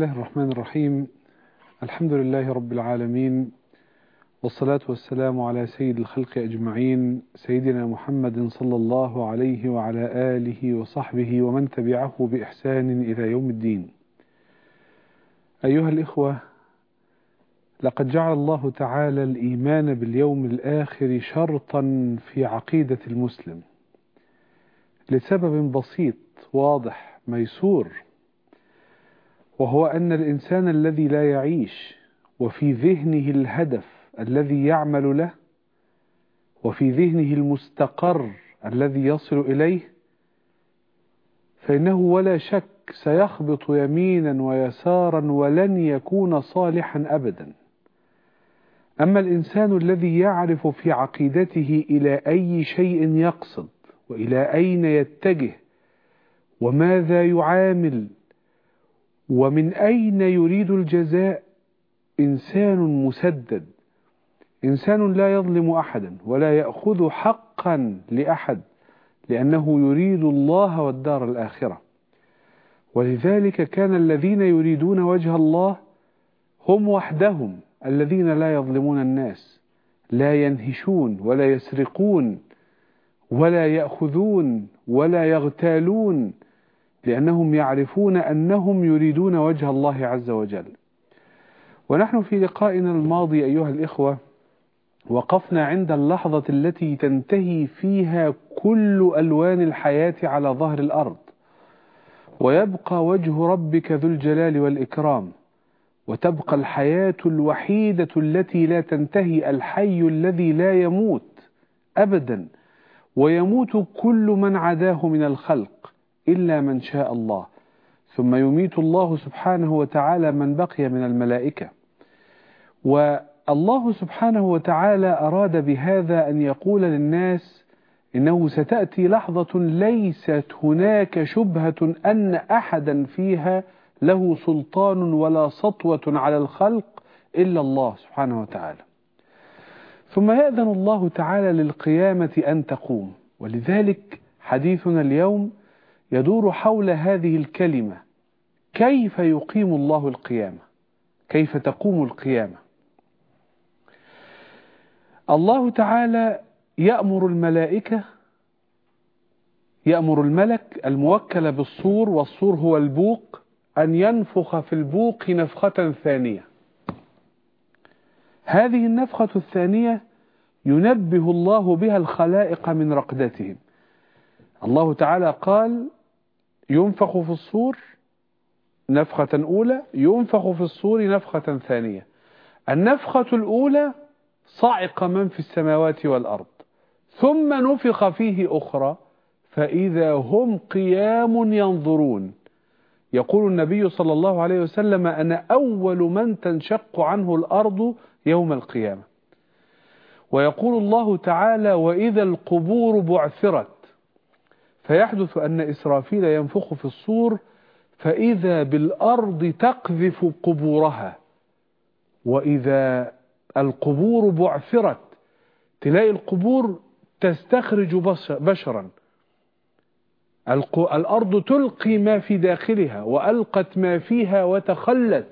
الله الرحمن الرحيم. الحمد لله رب العالمين والصلاة والسلام على سيد الخلق أجمعين سيدنا محمد صلى الله عليه وعلى آله وصحبه ومن تبعه بإحسان إلى يوم الدين. أيها الإخوة لقد جعل الله تعالى الإيمان باليوم الآخر شرطا في عقيدة المسلم لسبب بسيط واضح ميسور. وهو أن الإنسان الذي لا يعيش وفي ذهنه الهدف الذي يعمل له وفي ذهنه المستقر الذي يصل إليه فإنه ولا شك سيخبط يمينا ويسارا ولن يكون صالحا أبدا. أما الإنسان الذي يعرف في عقيدته إلى أي شيء يقصد وإلى أين يتجه وماذا يعامل ومن أين يريد الجزاء؟ إنسان مسدد. إنسان لا يظلم أحدا ولا يأخذ حقا لأحد لأنه يريد الله والدار الآخرة. ولذلك كان الذين يريدون وجه الله هم وحدهم الذين لا يظلمون الناس لا ينهشون ولا يسرقون ولا يأخذون ولا يغتالون. لأنهم يعرفون أنهم يريدون وجه الله عز وجل. ونحن في لقائنا الماضي أيها الإخوة وقفنا عند اللحظة التي تنتهي فيها كل ألوان الحياة على ظهر الأرض. ويبقى وجه ربك ذو الجلال والإكرام وتبقى الحياة الوحيدة التي لا تنتهي الحي الذي لا يموت أبدا ويموت كل من عداه من الخلق. إلا من شاء الله. ثم يميت الله سبحانه وتعالى من بقي من الملائكة. والله سبحانه وتعالى أراد بهذا أن يقول للناس إنه ستأتي لحظة ليست هناك شبهة أن أحدا فيها له سلطان ولا سطوة على الخلق إلا الله سبحانه وتعالى. ثم يأذن الله تعالى للقيامة أن تقوم. ولذلك حديثنا اليوم يدور حول هذه الكلمة كيف يقيم الله القيامة؟ كيف تقوم القيامة؟ الله تعالى يأمر الملائكة يأمر الملك الموكل بالصور والصور هو البوق أن ينفخ في البوق نفخة ثانية. هذه النفخة الثانية ينبه الله بها الخلائق من رقدتهم. الله تعالى قال ينفخ في الصور نفخة أولى ينفخ في الصور نفخة ثانية. النفخة الأولى صعق من في السماوات والأرض ثم نفخ فيه أخرى فإذا هم قيام ينظرون. يقول النبي صلى الله عليه وسلم أنا أول من تنشق عنه الأرض يوم القيامة. ويقول الله تعالى وإذا القبور بعثرت. فيحدث أن إسرافيل ينفخ في الصور فإذا بالأرض تقذف قبورها. وإذا القبور بعثرت تلاقي القبور تستخرج بشرا. الأرض تلقي ما في داخلها وألقت ما فيها وتخلت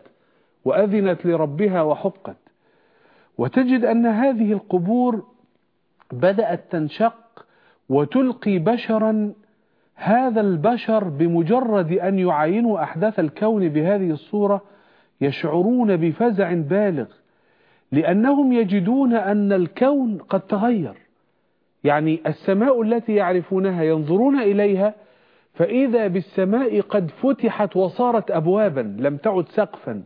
وأذنت لربها وحقت. وتجد أن هذه القبور بدأت تنشق وتلقي بشرا هذا البشر بمجرد أن يعاينوا أحداث الكون بهذه الصورة يشعرون بفزع بالغ لأنهم يجدون أن الكون قد تغير. يعني السماء التي يعرفونها ينظرون إليها فإذا بالسماء قد فتحت وصارت أبوابا لم تعد سقفا.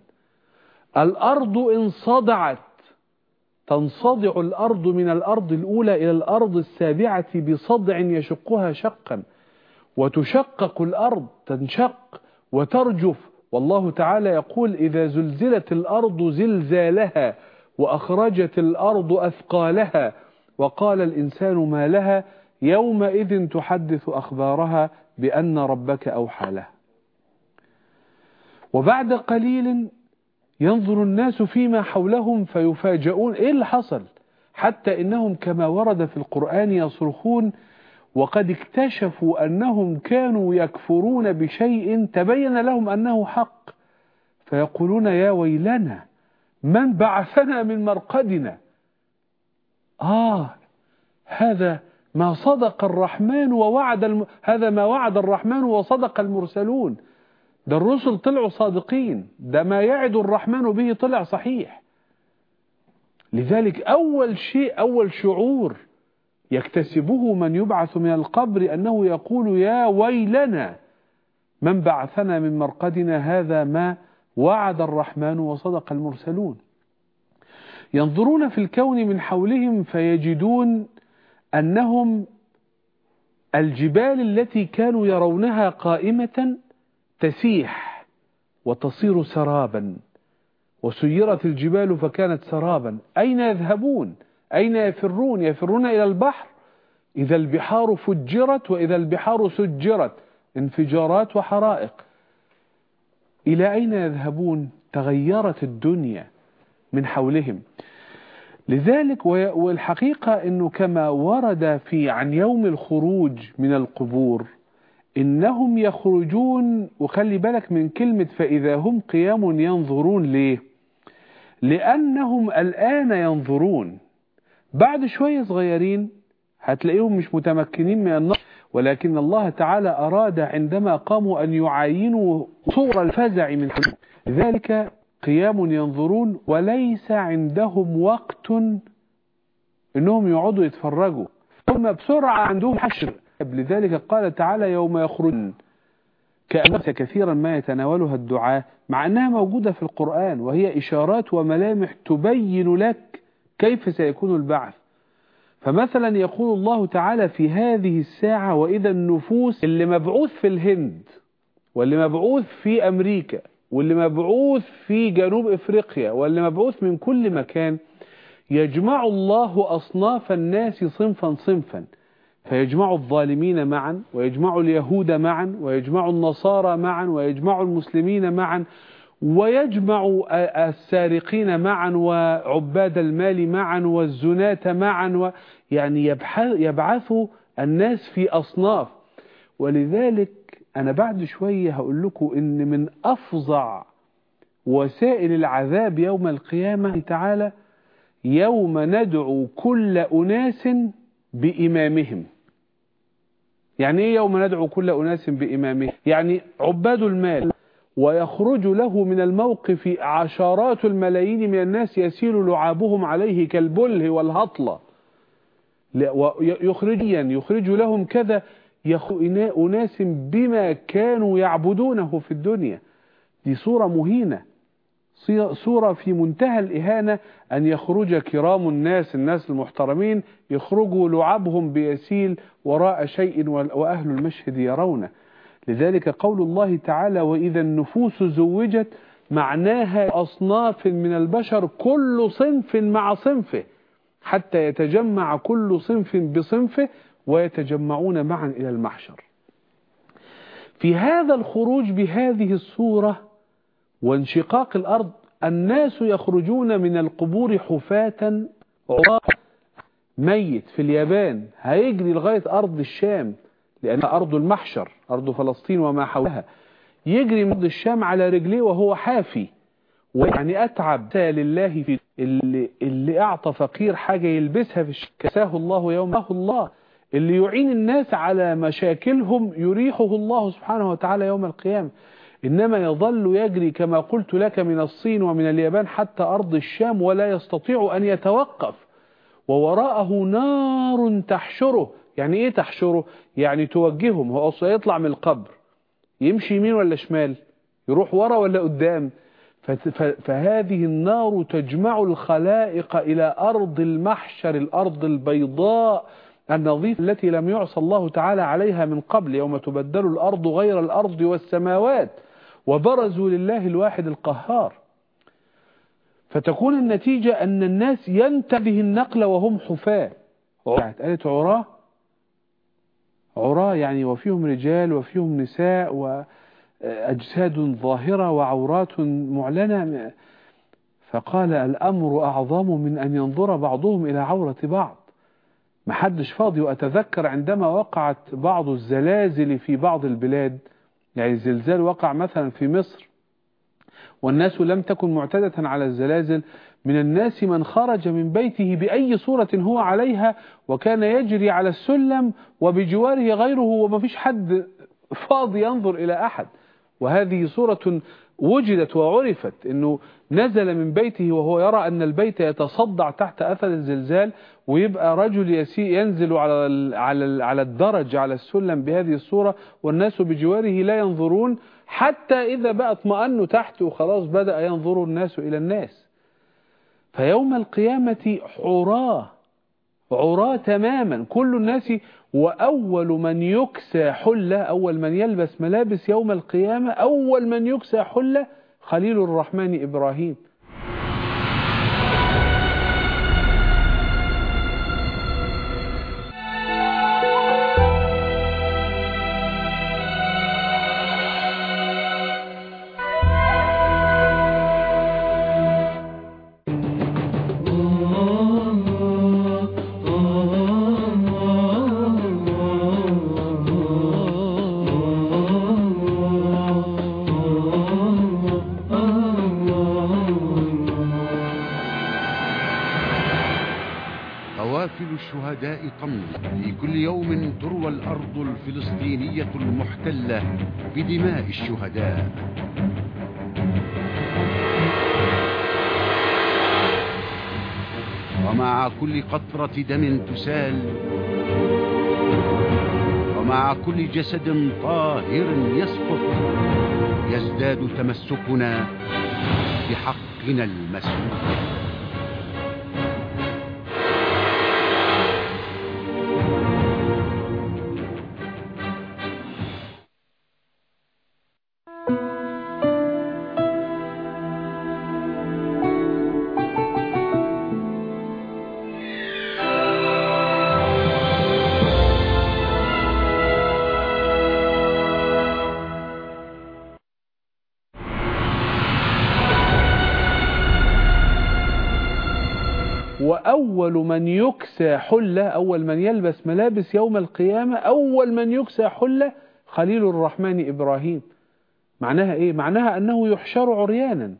الأرض انصدعت تنصدع الأرض من الأرض الأولى إلى الأرض السابعة بصدع يشقها شقا. وتشقق الأرض تنشق وترجف. والله تعالى يقول إذا زلزلت الأرض زلزالها وأخرجت الأرض أثقالها. وقال الإنسان ما لها؟ يومئذ تحدث أخبارها بأن ربك أوحى لها. وبعد قليل ينظر الناس فيما حولهم فيفاجؤون إيه اللي حصل؟ حتى إنهم كما ورد في القرآن يصرخون وقد اكتشفوا أنهم كانوا يكفرون بشيء تبين لهم أنه حق. فيقولون يا ويلنا من بعثنا من مرقدنا؟ آه هذا ما صدق الرحمن ووعد الم... هذا ما وعد الرحمن وصدق المرسلون. ده الرسل طلعوا صادقين. ده ما يعد الرحمن به طلع صحيح. لذلك أول شيء أول شعور يكتسبه من يبعث من القبر أنه يقول يا ويلنا من بعثنا من مرقدنا هذا ما وعد الرحمن وصدق المرسلون. ينظرون في الكون من حولهم فيجدون أنهم الجبال التي كانوا يرونها قائمة تسيح وتصير سرابا وسيرت الجبال فكانت سرابا. أين يذهبون؟ أين يفرون؟ يفرون إلى البحر. إذا البحار فجرت وإذا البحار سجرت انفجارات وحرائق. إلى أين يذهبون؟ تغيرت الدنيا من حولهم. لذلك والحقيقة أنه كما ورد في عن يوم الخروج من القبور إنهم يخرجون وخلي بالك من كلمة فإذا هم قيام ينظرون ليه؟ لأنهم الآن ينظرون. بعد شوية صغيرين هتلاقيهم مش متمكنين من النظر ولكن الله تعالى أراد عندما قاموا أن يعاينوا صور الفزع من ذلك قيام ينظرون وليس عندهم وقت إنهم يقعدوا يتفرجوا. ثم بسرعة عندهم حشر. لذلك قال تعالى يوم يخرجون كأنت كثيرا ما يتناولها الدعاء مع أنها موجودة في القرآن وهي إشارات وملامح تبين لك كيف سيكون البعث. فمثلا يقول الله تعالى في هذه الساعة وإذا النفوس اللي مبعوث في الهند واللي مبعوث في أمريكا واللي مبعوث في جنوب إفريقيا واللي مبعوث من كل مكان يجمع الله أصناف الناس صنفا صنفا. فيجمع الظالمين معا ويجمع اليهود معا ويجمع النصارى معا ويجمع المسلمين معا ويجمع السارقين معا وعباد المال معا والزناة معا يعني يبعث الناس في أصناف. ولذلك أنا بعد شوية هقول لكم إن من أفظع وسائل العذاب يوم القيامة تعالى يوم ندعو كل أناس بإمامهم. يعني إيه يوم ندعو كل أناس بإمامهم يعني عباد المال ويخرج له من الموقف عشرات الملايين من الناس يسيل لعابهم عليه كالبله والهطلة يخرجيا يخرج لهم كذا أناس بما كانوا يعبدونه في الدنيا. دي صورة مهينة. صورة في منتهى الإهانة أن يخرج كرام الناس الناس المحترمين يخرجوا لعبهم بيسيل وراء شيء وأهل المشهد يرونه. لذلك قول الله تعالى وإذا النفوس زوجت معناها أصناف من البشر كل صنف مع صنفه حتى يتجمع كل صنف بصنفه ويتجمعون معا إلى المحشر. في هذا الخروج بهذه الصورة وانشقاق الأرض الناس يخرجون من القبور حفاة. عراة ميت في اليابان هيجري لغاية أرض الشام لأنها أرض المحشر أرض فلسطين وما حولها. يجري من أرض الشام على رجليه وهو حافي ويعني أتعب. لله في اللي, اللي أعطى فقير حاجة يلبسها في كساه الله يوم. الله. اللي يعين الناس على مشاكلهم يريحه الله سبحانه وتعالى يوم القيامة. إنما يظل يجري كما قلت لك من الصين ومن اليابان حتى أرض الشام ولا يستطيع أن يتوقف. ووراءه نار تحشره. يعني إيه تحشره؟ يعني توجههم. هو أصلا يطلع من القبر. يمشي يمين ولا شمال؟ يروح ورا ولا قدام؟ فهذه النار تجمع الخلائق إلى أرض المحشر الأرض البيضاء النظيف التي لم يعصى الله تعالى عليها من قبل. يوم تبدل الأرض غير الأرض والسماوات. وبرزوا لله الواحد القهار. فتكون النتيجة أن الناس ينتبه النقل وهم حفاة. قالت عراة عراة يعني وفيهم رجال وفيهم نساء وأجساد ظاهرة وعورات معلنة. فقال الأمر أعظم من أن ينظر بعضهم إلى عورة بعض. محدش فاضي وأتذكر عندما وقعت بعض الزلازل في بعض البلاد يعني الزلزال وقع مثلا في مصر والناس لم تكن معتدة على الزلازل من الناس من خرج من بيته بأي صورة هو عليها وكان يجري على السلم وبجواره غيره وما فيش حد فاضي ينظر إلى أحد. وهذه صورة وجدت وعرفت أنه نزل من بيته وهو يرى أن البيت يتصدع تحت أثر الزلزال ويبقى رجل ينزل على على على الدرج على السلم بهذه الصورة والناس بجواره لا ينظرون حتى إذا بقى اطمأنوا تحت وخلاص بدأ ينظر الناس إلى الناس. فيوم القيامة عراه عراه تماما. كل الناس وأول من يكسى حلة أول من يلبس ملابس يوم القيامة أول من يكسى حلة خليل الرحمن إبراهيم. بدماء الشهداء. ومع كل قطرة دم تسال ومع كل جسد طاهر يسقط يزداد تمسكنا بحقنا المسؤول. وأول من يكسى حلة أول من يلبس ملابس يوم القيامة أول من يكسى حلة خليل الرحمن إبراهيم. معناها إيه؟ معناها أنه يحشر عريانا.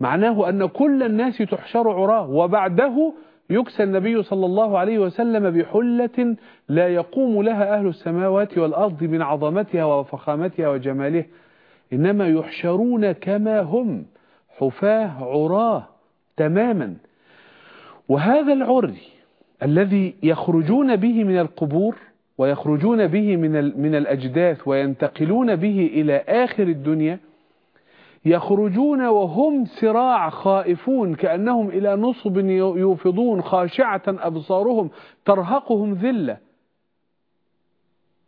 معناه أن كل الناس تحشر عراه وبعده يكسى النبي صلى الله عليه وسلم بحلة لا يقوم لها أهل السماوات والأرض من عظمتها وفخامتها وجمالها إنما يحشرون كما هم حفاه عراه تماما. وهذا العري الذي يخرجون به من القبور ويخرجون به من من الأجداث وينتقلون به إلى آخر الدنيا يخرجون وهم سراع خائفون كأنهم إلى نصب يوفضون خاشعة أبصارهم ترهقهم ذلة.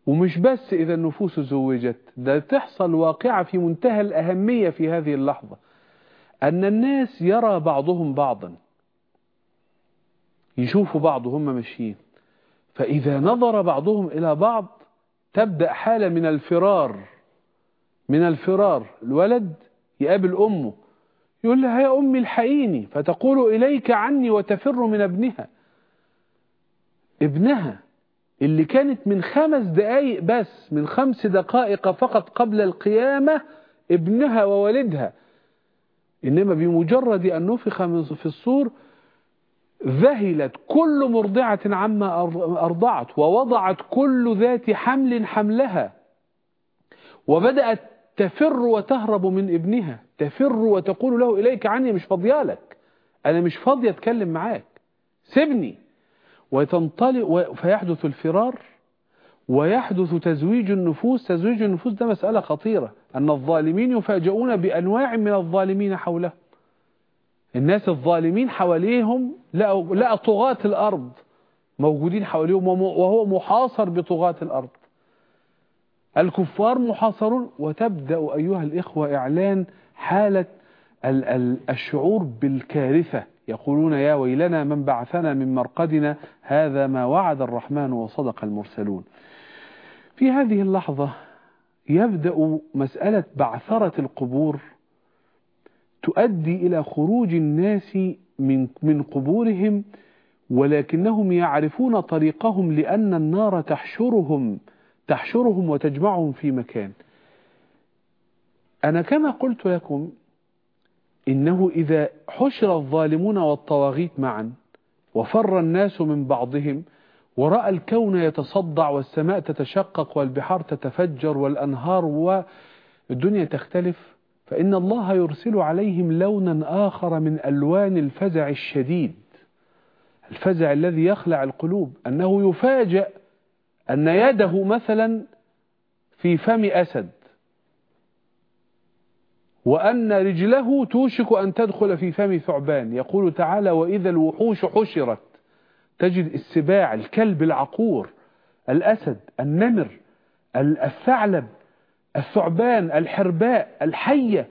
ومش بس إذا النفوس زوجت ده تحصل واقعة في منتهى الأهمية في هذه اللحظة. أن الناس يرى بعضهم بعضا. يشوفوا بعض هم ماشيين. فإذا نظر بعضهم إلى بعض تبدأ حالة من الفرار من الفرار. الولد يقابل أمه يقول لها يا أمي الحقيني فتقول إليك عني وتفر من ابنها. ابنها اللي كانت من خمس دقايق بس من خمس دقائق فقط قبل القيامة ابنها وولدها إنما بمجرد أن نفخ في الصور ذهلت كل مرضعة عما أرضعت ووضعت كل ذات حمل حملها. وبدأت تفر وتهرب من ابنها. تفر وتقول له إليك عني مش فاضيالك أنا مش فاضي أتكلم معاك. سيبني. وتنطلق فيحدث الفرار ويحدث تزويج النفوس. تزويج النفوس ده مسألة خطيرة. أن الظالمين يفاجئون بأنواع من الظالمين حولهم الناس الظالمين حواليهم لقى طغاة الأرض موجودين حواليهم وهو محاصر بطغاة الأرض. الكفار محاصرون. وتبدأ أيها الإخوة إعلان حالة الشعور بالكارثة. يقولون يا ويلنا من بعثنا من مرقدنا هذا ما وعد الرحمن وصدق المرسلون. في هذه اللحظة يبدأ مسألة بعثرة القبور تؤدي إلى خروج الناس من من قبورهم ولكنهم يعرفون طريقهم لأن النار تحشرهم تحشرهم وتجمعهم في مكان. أنا كما قلت لكم إنه إذا حشر الظالمون والطواغيت معا وفر الناس من بعضهم ورأى الكون يتصدع والسماء تتشقق والبحار تتفجر والأنهار والدنيا تختلف فإن الله يرسل عليهم لونا آخر من ألوان الفزع الشديد. الفزع الذي يخلع القلوب أنه يفاجأ أن يده مثلا في فم أسد وأن رجله توشك أن تدخل في فم ثعبان. يقول تعالى وإذا الوحوش حشرت تجد السباع الكلب العقور الأسد النمر الثعلب الثعبان الحرباء الحية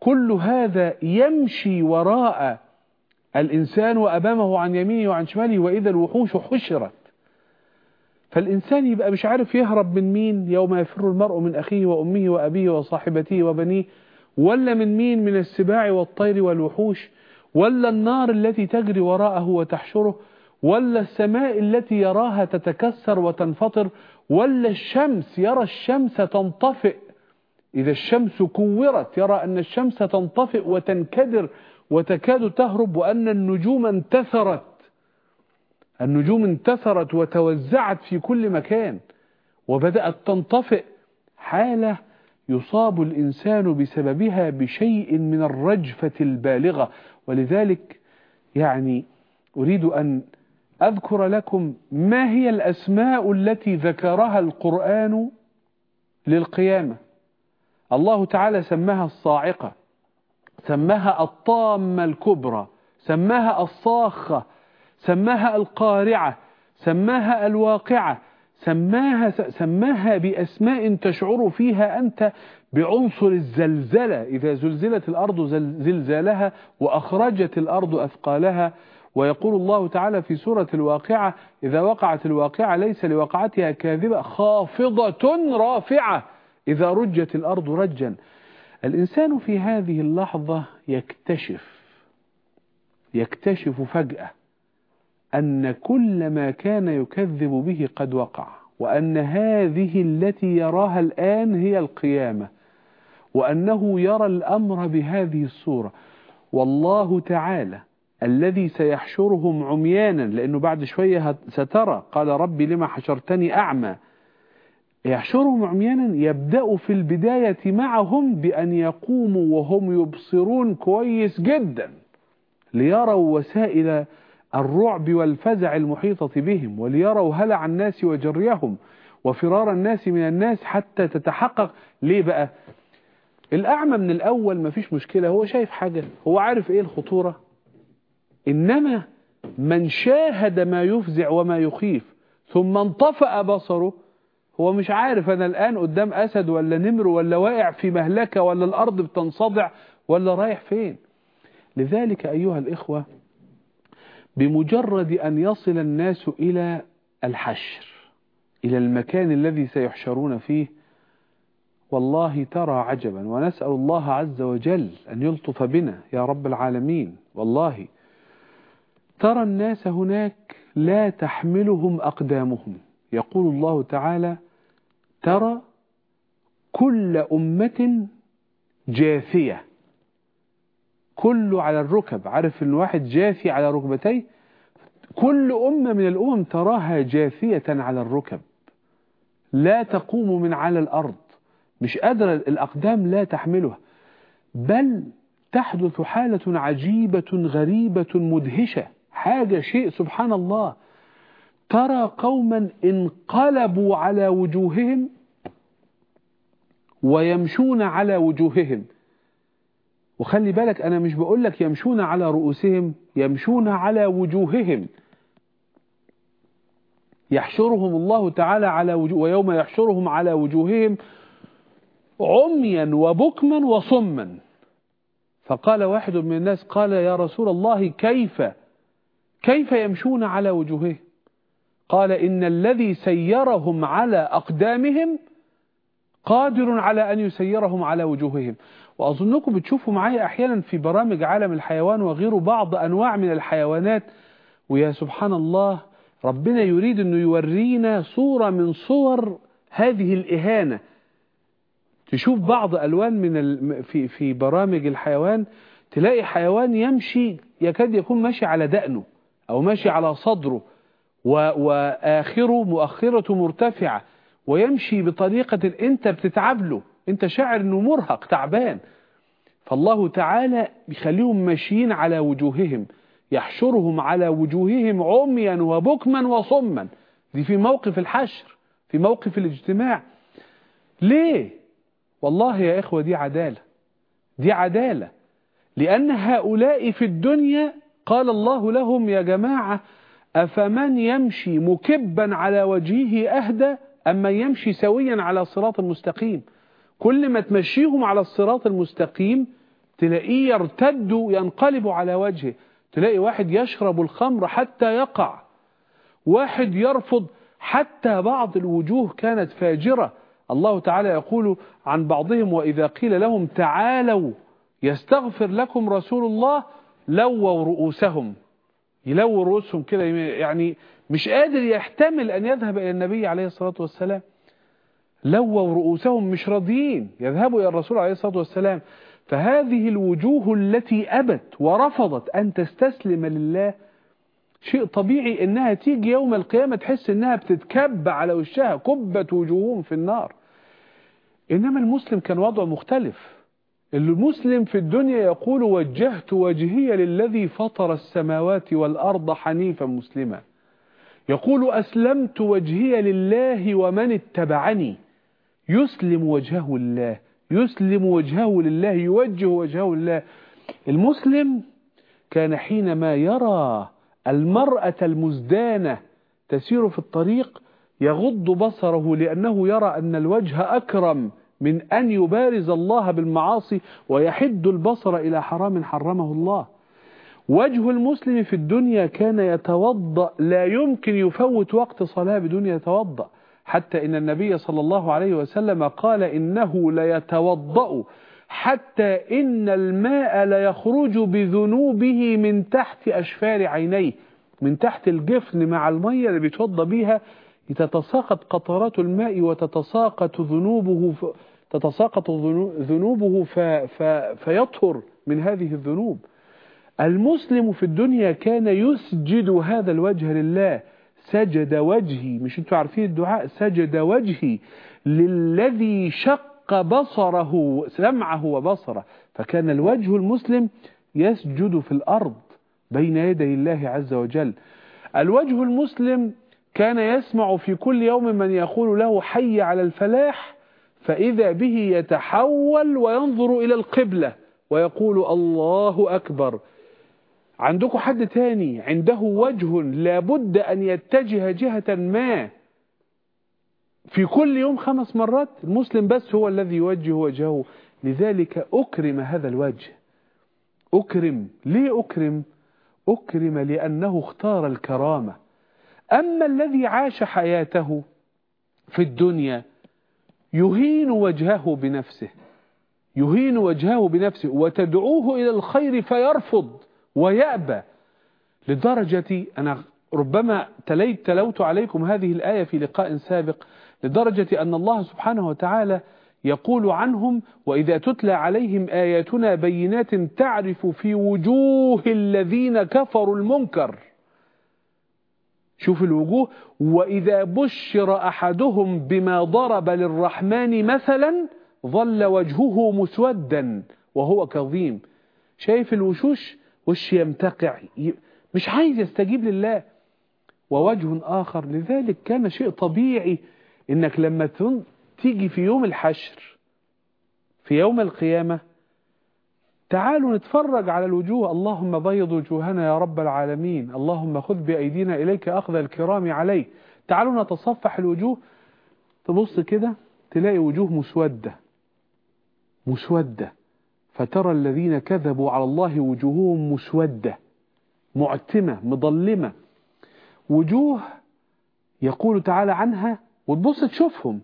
كل هذا يمشي وراء الإنسان وأمامه عن يمينه وعن شماله وإذا الوحوش حشرت. فالإنسان يبقى مش عارف يهرب من مين يوم يفر المرء من أخيه وأمه وأبيه وصاحبته وبنيه ولا من مين من السباع والطير والوحوش ولا النار التي تجري وراءه وتحشره ولا السماء التي يراها تتكسر وتنفطر ولا الشمس يرى الشمس تنطفئ. إذا الشمس كورت يرى أن الشمس تنطفئ وتنكدر وتكاد تهرب وأن النجوم انتثرت. النجوم انتثرت وتوزعت في كل مكان وبدأت تنطفئ. حالة يصاب الإنسان بسببها بشيء من الرجفة البالغة. ولذلك يعني أريد أن أذكر لكم ما هي الأسماء التي ذكرها القرآن للقيامة. الله تعالى سماها الصاعقة سماها الطامة الكبرى سماها الصاخة سماها القارعة سماها الواقعة سماها, سماها بأسماء تشعر فيها أنت بعنصر الزلزلة. إذا زلزلت الأرض زلزالها وأخرجت الأرض أثقالها ويقول الله تعالى في سورة الواقعة إذا وقعت الواقعة ليس لوقعتها كاذبة خافضة رافعة. إذا رجت الأرض رجا. الإنسان في هذه اللحظة يكتشف يكتشف فجأة أن كل ما كان يكذب به قد وقع وأن هذه التي يراها الآن هي القيامة وأنه يرى الأمر بهذه الصورة. والله تعالى الذي سيحشرهم عميانا لأنه بعد شوية سترى. قال ربي لما حشرتني أعمى. يحشرهم عميانا يبدأ في البداية معهم بأن يقوموا وهم يبصرون كويس جدا ليروا وسائل الرعب والفزع المحيطة بهم وليروا هلع الناس وجريهم وفرار الناس من الناس حتى تتحقق. ليه بقى؟ الأعمى من الأول ما فيش مشكلة هو شايف حاجة هو عارف إيه الخطورة. إنما من شاهد ما يفزع وما يخيف ثم انطفأ بصره هو مش عارف أنا الآن قدام أسد ولا نمر ولا واقع في مهلكة ولا الأرض بتنصدع ولا رايح فين. لذلك أيها الإخوة بمجرد أن يصل الناس إلى الحشر إلى المكان الذي سيحشرون فيه والله ترى عجبا. ونسأل الله عز وجل أن يلطف بنا يا رب العالمين. والله ترى الناس هناك لا تحملهم أقدامهم. يقول الله تعالى ترى كل أمة جاثية. كل على الركب. عارف إن واحد جاثي على ركبتيه؟ كل أمة من الأمم تراها جاثية على الركب. لا تقوم من على الأرض. مش قادرة الأقدام لا تحملها. بل تحدث حالة عجيبة غريبة مدهشة. حاجة شيء سبحان الله. ترى قوما انقلبوا على وجوههم ويمشون على وجوههم. وخلي بالك أنا مش بقول لك يمشون على رؤوسهم يمشون على وجوههم. يحشرهم الله تعالى على وجوه ويوم يحشرهم على وجوههم عميا وبكما وصما. فقال واحد من الناس قال يا رسول الله كيف كيف يمشون على وجوههم قال إن الذي سيرهم على أقدامهم قادر على أن يسيرهم على وجوههم. وأظنكم بتشوفوا معايا أحيانا في برامج عالم الحيوان وغيره بعض أنواع من الحيوانات. ويا سبحان الله ربنا يريد أنه يورينا صورة من صور هذه الإهانة. تشوف بعض ألوان من في في برامج الحيوان تلاقي حيوان يمشي يكاد يكون ماشي على دقنه. أو ماشي على صدره وآخره مؤخرته مرتفعة ويمشي بطريقة أنت بتتعب له أنت شاعر أنه مرهق تعبان. فالله تعالى بيخليهم ماشيين على وجوههم يحشرهم على وجوههم عميا وبكما وصما. دي في موقف الحشر في موقف الاجتماع. ليه؟ والله يا إخوة دي عدالة دي عدالة. لأن هؤلاء في الدنيا قال الله لهم يا جماعة أفمن يمشي مكبا على وجهه أهدى أما يمشي سويا على صراط المستقيم كل ما تمشيهم على الصراط المستقيم تلاقيه يرتد ينقلب على وجهه. تلاقي واحد يشرب الخمر حتى يقع. واحد يرفض حتى بعض الوجوه كانت فاجرة. الله تعالى يقول عن بعضهم وإذا قيل لهم تعالوا يستغفر لكم رسول الله لووا رؤوسهم. يلووا رؤوسهم كده يعني مش قادر يحتمل أن يذهب إلى النبي عليه الصلاة والسلام. لووا رؤوسهم مش راضيين يذهبوا إلى الرسول عليه الصلاة والسلام. فهذه الوجوه التي أبت ورفضت أن تستسلم لله شيء طبيعي إنها تيجي يوم القيامة تحس إنها بتتكب على وشها كبت وجوههم في النار. إنما المسلم كان وضعه مختلف. المسلم في الدنيا يقول وجهت وجهي للذي فطر السماوات والأرض حنيفا مسلما. يقول أسلمت وجهي لله ومن اتبعني. يسلم وجهه لله يسلم وجهه لله يوجه وجهه لله. المسلم كان حينما يرى المرأة المزدانة تسير في الطريق يغض بصره لأنه يرى أن الوجه أكرم. من أن يبارز الله بالمعاصي ويحد البصر إلى حرام حرمه الله. وجه المسلم في الدنيا كان يتوضأ لا يمكن يفوت وقت صلاة بدون يتوضأ. حتى إن النبي صلى الله عليه وسلم قال إنه ليتوضأ حتى إن الماء ليخرج بذنوبه من تحت أشفار عينيه من تحت الجفن مع المية اللي بيتوضى بيها تتساقط قطرات الماء وتتساقط ذنوبه ف... تتساقط ذنوبه ف... ف... فيطهر من هذه الذنوب. المسلم في الدنيا كان يسجد هذا الوجه لله. سجد وجهي مش أنتوا عارفين الدعاء؟ سجد وجهي للذي شق بصره سمعه وبصره. فكان الوجه المسلم يسجد في الأرض بين يدي الله عز وجل. الوجه المسلم كان يسمع في كل يوم من يقول له حي على الفلاح فإذا به يتحول وينظر إلى القبلة ويقول الله أكبر. عندكم حد تاني؟ عنده وجه لابد أن يتجه جهة ما. في كل يوم خمس مرات المسلم بس هو الذي يوجه وجهه. لذلك أكرم هذا الوجه. أكرم. ليه أكرم؟ أكرم لأنه اختار الكرامة. أما الذي عاش حياته في الدنيا يهين وجهه بنفسه يهين وجهه بنفسه وتدعوه إلى الخير فيرفض ويأبى لدرجة أنا ربما تليت تلوت عليكم هذه الآية في لقاء سابق لدرجة أن الله سبحانه وتعالى يقول عنهم وإذا تتلى عليهم آياتنا بينات تعرف في وجوه الذين كفروا المنكر. شوف الوجوه. وإذا بشر أحدهم بما ضرب للرحمن مثلا ظل وجهه مسودا وهو كظيم. شايف الوشوش؟ وش يمتقع مش عايز يستجيب لله. ووجه آخر لذلك كان شيء طبيعي إنك لما تيجي في يوم الحشر في يوم القيامة تعالوا نتفرج على الوجوه. اللهم بيض وجوهنا يا رب العالمين. اللهم خذ بأيدينا إليك أخذ الكرام عليك. تعالوا نتصفح الوجوه. تبص كده تلاقي وجوه مسودة. مسودة. فترى الذين كذبوا على الله وجوههم مسودة. معتمة مظلمة. وجوه يقول تعالى عنها وتبص تشوفهم.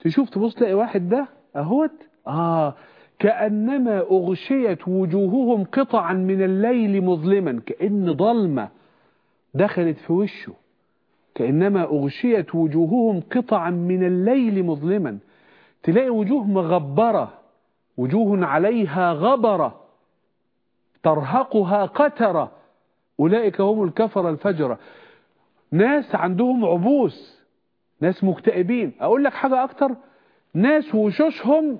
تشوف تبص تلاقي واحد ده أهوت. آه كأنما أغشيت وجوههم قطعا من الليل مظلما كأن ظلمة دخلت في وشه. كأنما أغشيت وجوههم قطعا من الليل مظلما. تلاقي وجوه مغبرة وجوه عليها غبرة ترهقها قترة. أولئك هم الكفر الفجرة. ناس عندهم عبوس ناس مكتئبين. أقول لك حاجة أكتر ناس وشوشهم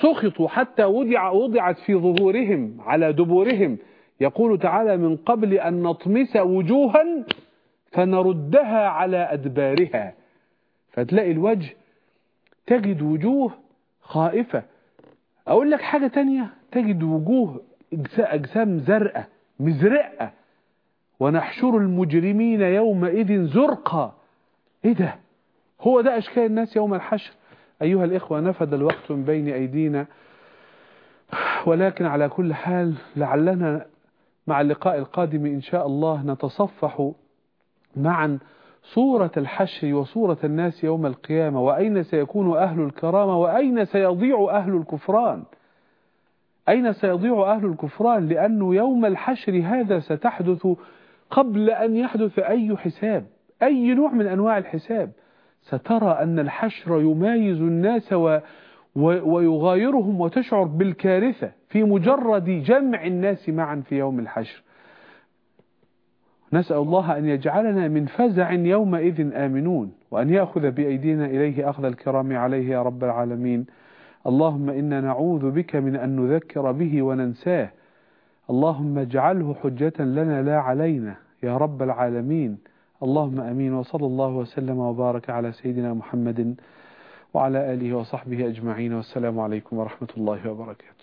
سخطوا حتى وضع وضعت في ظهورهم على دبورهم. يقول تعالى من قبل أن نطمس وجوها فنردها على أدبارها. فتلاقي الوجه تجد وجوه خائفة. أقول لك حاجة تانية تجد وجوه أجسام زرقاء مزرقة ونحشر المجرمين يومئذ زرقا إيه ده؟ هو ده أشكال الناس يوم الحشر؟ أيها الإخوة نفد الوقت من بين أيدينا ولكن على كل حال لعلنا مع اللقاء القادم إن شاء الله نتصفح معا صورة الحشر وصورة الناس يوم القيامة. وأين سيكون أهل الكرامة وأين سيضيع أهل الكفران؟ أين سيضيع أهل الكفران؟ لأنه يوم الحشر هذا ستحدث قبل أن يحدث أي حساب أي نوع من أنواع الحساب. سترى أن الحشر يمايز الناس و ويغايرهم وتشعر بالكارثة في مجرد جمع الناس معا في يوم الحشر. نسأل الله أن يجعلنا من فزع يومئذ آمنون وأن يأخذ بأيدينا إليه أخذ الكرام عليه يا رب العالمين. اللهم إنا نعوذ بك من أن نذكر به وننساه. اللهم اجعله حجة لنا لا علينا يا رب العالمين. اللهم أمين وصلى الله وسلم وبارك على سيدنا محمد وعلى آله وصحبه أجمعين والسلام عليكم ورحمة الله وبركاته.